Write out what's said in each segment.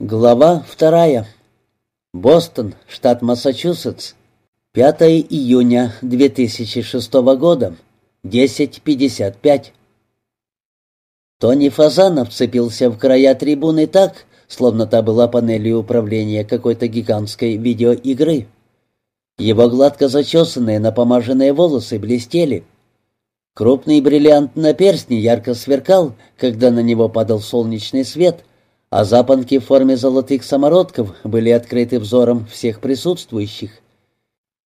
Глава вторая. Бостон, штат Массачусетс. 5 июня 2006 года. 10.55. Тони Фазанов вцепился в края трибуны так, словно та была панелью управления какой-то гигантской видеоигры. Его гладко зачесанные напомаженные волосы блестели. Крупный бриллиант на перстне ярко сверкал, когда на него падал солнечный свет — а запонки в форме золотых самородков были открыты взором всех присутствующих.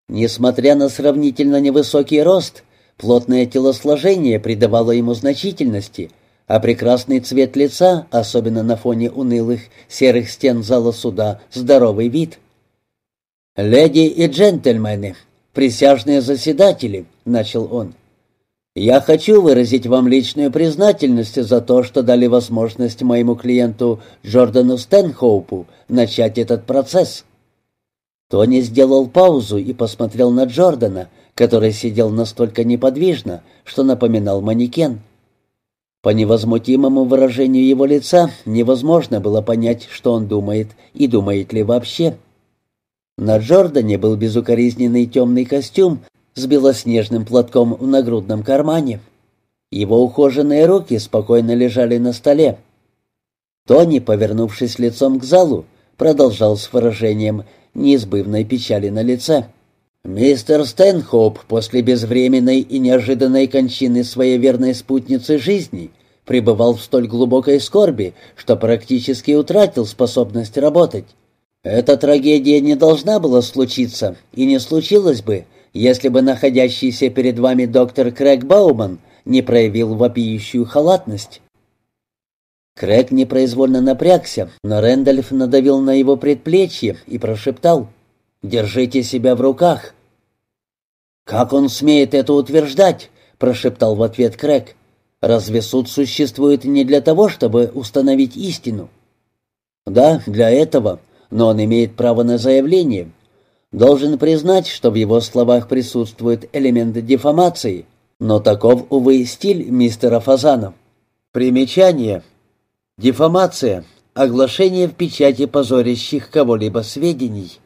Несмотря на сравнительно невысокий рост, плотное телосложение придавало ему значительности, а прекрасный цвет лица, особенно на фоне унылых серых стен зала суда, здоровый вид. «Леди и джентльмены, присяжные заседатели», — начал он, — я хочу выразить вам личную признательность за то, что дали возможность моему клиенту Джордану Стэнхоупу начать этот процесс». Тони сделал паузу и посмотрел на Джордана, который сидел настолько неподвижно, что напоминал манекен. По невозмутимому выражению его лица невозможно было понять, что он думает и думает ли вообще. На Джордане был безукоризненный темный костюм с белоснежным платком в нагрудном кармане. Его ухоженные руки спокойно лежали на столе. Тони, повернувшись лицом к залу, продолжал с выражением неизбывной печали на лице. «Мистер Стэнхоуп после безвременной и неожиданной кончины своей верной спутницы жизни пребывал в столь глубокой скорби, что практически утратил способность работать. Эта трагедия не должна была случиться и не случилась бы, если бы находящийся перед вами доктор Крэг Бауман не проявил вопиющую халатность. Крэг непроизвольно напрягся, но Рэндальф надавил на его предплечье и прошептал «Держите себя в руках». «Как он смеет это утверждать?» — прошептал в ответ Крэг. «Разве суд существует не для того, чтобы установить истину?» «Да, для этого, но он имеет право на заявление, Должен признать, что в его словах присутствует элемент дефамации, но таков, увы, стиль мистера Фазана. Примечание. Дефамация. Оглашение в печати позорящих кого-либо сведений.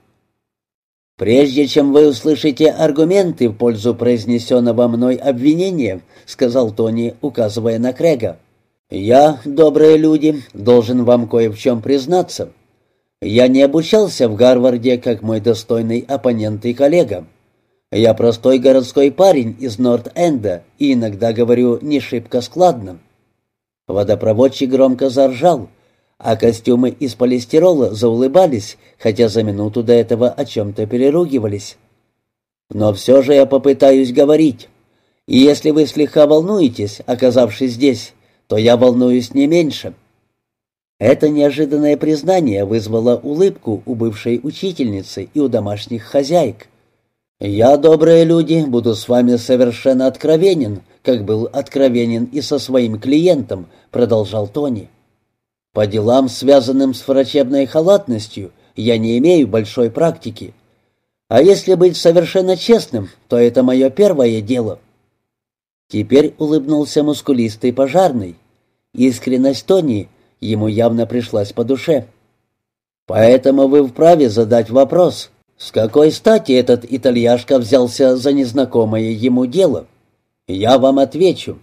«Прежде чем вы услышите аргументы в пользу произнесенного мной обвинения», — сказал Тони, указывая на Крэга, — «я, добрые люди, должен вам кое в чем признаться. Я не обучался в Гарварде, как мой достойный оппонент и коллега. Я простой городской парень из Норт-Энда и иногда говорю не шибко складно. Водопроводчик громко заржал, а костюмы из полистирола заулыбались, хотя за минуту до этого о чем-то переругивались. Но все же я попытаюсь говорить. И если вы слегка волнуетесь, оказавшись здесь, то я волнуюсь не меньше. Это неожиданное признание вызвало улыбку у бывшей учительницы и у домашних хозяек. «Я, добрые люди, буду с вами совершенно откровенен, как был откровенен и со своим клиентом», — продолжал Тони. «По делам, связанным с врачебной халатностью, я не имею большой практики. А если быть совершенно честным, то это мое первое дело». Теперь улыбнулся мускулистый пожарный. Искренность Тони ему явно пришлась по душе. «Поэтому вы вправе задать вопрос, с какой стати этот итальяшка взялся за незнакомое ему дело? Я вам отвечу.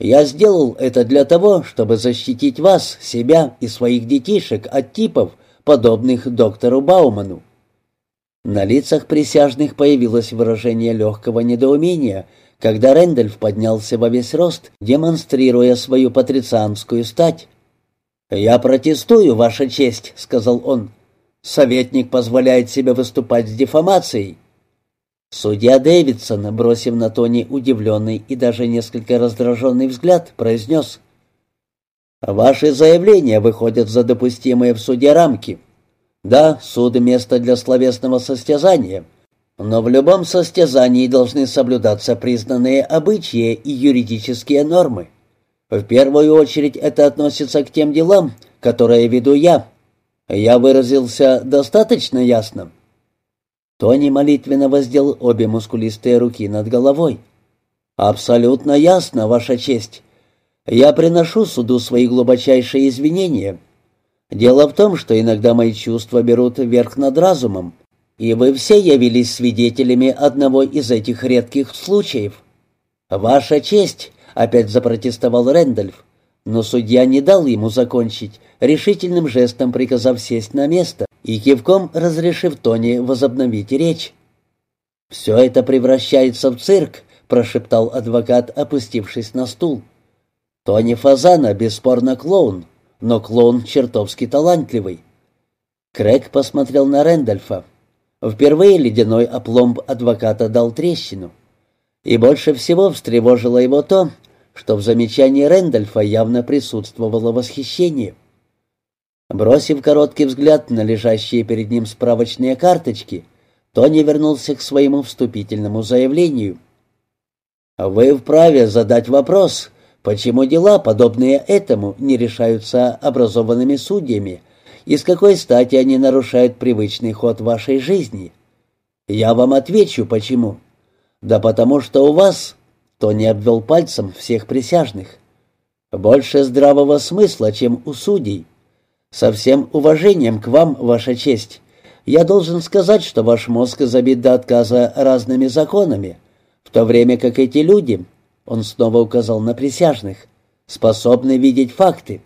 Я сделал это для того, чтобы защитить вас, себя и своих детишек от типов, подобных доктору Бауману. На лицах присяжных появилось выражение легкого недоумения, когда Рэндальф поднялся во весь рост, демонстрируя свою патрицианскую стать. «Я протестую, Ваша честь», — сказал он. «Советник позволяет себе выступать с дефамацией». Судья Дэвидсон, бросив на Тони удивленный и даже несколько раздраженный взгляд, произнес. «Ваши заявления выходят за допустимые в суде рамки. Да, суд — место для словесного состязания, но в любом состязании должны соблюдаться признанные обычаи и юридические нормы. В первую очередь это относится к тем делам, которые веду я. Я выразился достаточно ясно?» Тони молитвенно воздел обе мускулистые руки над головой. «Абсолютно ясно, Ваша честь. Я приношу суду свои глубочайшие извинения. Дело в том, что иногда мои чувства берут верх над разумом, и вы все явились свидетелями одного из этих редких случаев. Ваша честь, опять запротестовал Рэндольф, но судья не дал ему закончить, решительным жестом приказав сесть на место и кивком разрешив Тони возобновить речь. «Все это превращается в цирк», — прошептал адвокат, опустившись на стул. «Тони Фазана бесспорно клоун, но клоун чертовски талантливый». Крэг посмотрел на Рэндольфа. Впервые ледяной опломб адвоката дал трещину. И больше всего встревожило его то, что в замечании Рэндольфа явно присутствовало восхищение. Бросив короткий взгляд на лежащие перед ним справочные карточки, Тони вернулся к своему вступительному заявлению. «Вы вправе задать вопрос, почему дела, подобные этому, не решаются образованными судьями, и с какой стати они нарушают привычный ход вашей жизни? Я вам отвечу, почему. Да потому что у вас, Тони обвел пальцем всех присяжных, больше здравого смысла, чем у судей. Со всем уважением к вам, ваша честь, я должен сказать, что ваш мозг забит до отказа разными законами, в то время как эти люди, он снова указал на присяжных, способны видеть факты.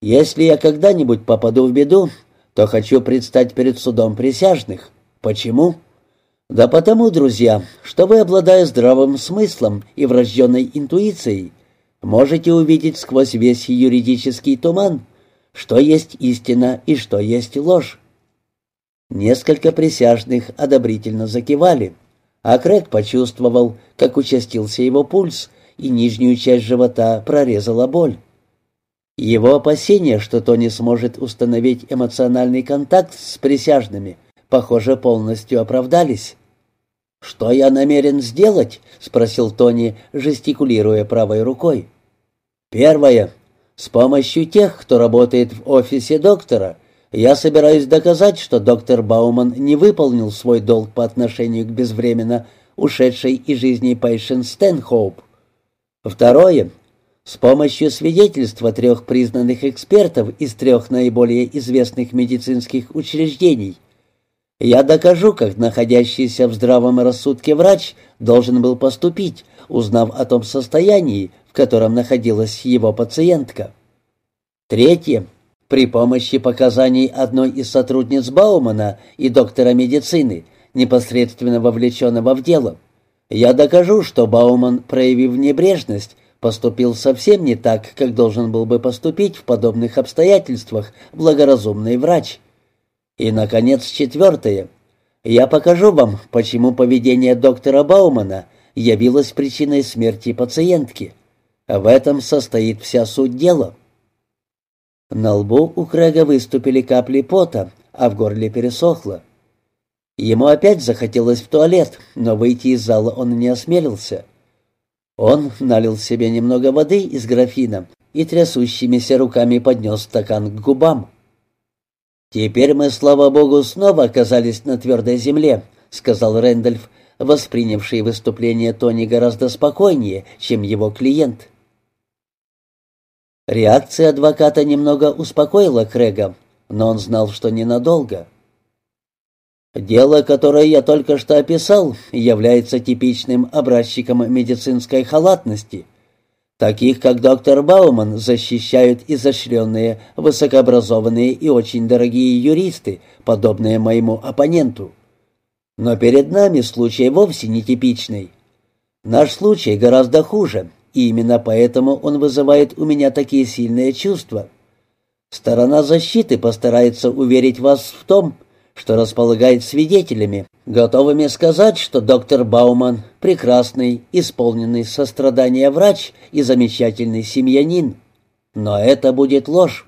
Если я когда-нибудь попаду в беду, то хочу предстать перед судом присяжных. Почему? Да потому, друзья, что вы, обладая здравым смыслом и врожденной интуицией, можете увидеть сквозь весь юридический туман, что есть истина и что есть ложь. Несколько присяжных одобрительно закивали, а Крэг почувствовал, как участился его пульс, и нижнюю часть живота прорезала боль. Его опасения, что Тони сможет установить эмоциональный контакт с присяжными, похоже, полностью оправдались. «Что я намерен сделать?» — спросил Тони, жестикулируя правой рукой. «Первое. С помощью тех, кто работает в офисе доктора, я собираюсь доказать, что доктор Бауман не выполнил свой долг по отношению к безвременно ушедшей из жизни Пейшен Стэнхоуп. Второе. С помощью свидетельства трех признанных экспертов из трех наиболее известных медицинских учреждений я докажу, как находящийся в здравом рассудке врач должен был поступить, узнав о том состоянии, в котором находилась его пациентка. Третье. При помощи показаний одной из сотрудниц Баумана и доктора медицины, непосредственно вовлеченного в дело, я докажу, что Бауман, проявив небрежность, поступил совсем не так, как должен был бы поступить в подобных обстоятельствах благоразумный врач. И, наконец, четвертое. Я покажу вам, почему поведение доктора Баумана явилось причиной смерти пациентки. В этом состоит вся суть дела. На лбу у Крэга выступили капли пота, а в горле пересохло. Ему опять захотелось в туалет, но выйти из зала он не осмелился. Он налил себе немного воды из графина и трясущимися руками поднес стакан к губам. «Теперь мы, слава богу, снова оказались на твердой земле», — сказал Рэндольф, воспринявший выступление Тони гораздо спокойнее, чем его клиент. Реакция адвоката немного успокоила Крэга, но он знал, что ненадолго. Дело, которое я только что описал, является типичным образчиком медицинской халатности. Таких, как доктор Бауман, защищают изощренные, высокообразованные и очень дорогие юристы, подобные моему оппоненту. Но перед нами случай вовсе не типичный. Наш случай гораздо хуже, и именно поэтому он вызывает у меня такие сильные чувства. Сторона защиты постарается уверить вас в том, что располагает свидетелями, готовыми сказать, что доктор Бауман — прекрасный, исполненный сострадания врач и замечательный семьянин. Но это будет ложь.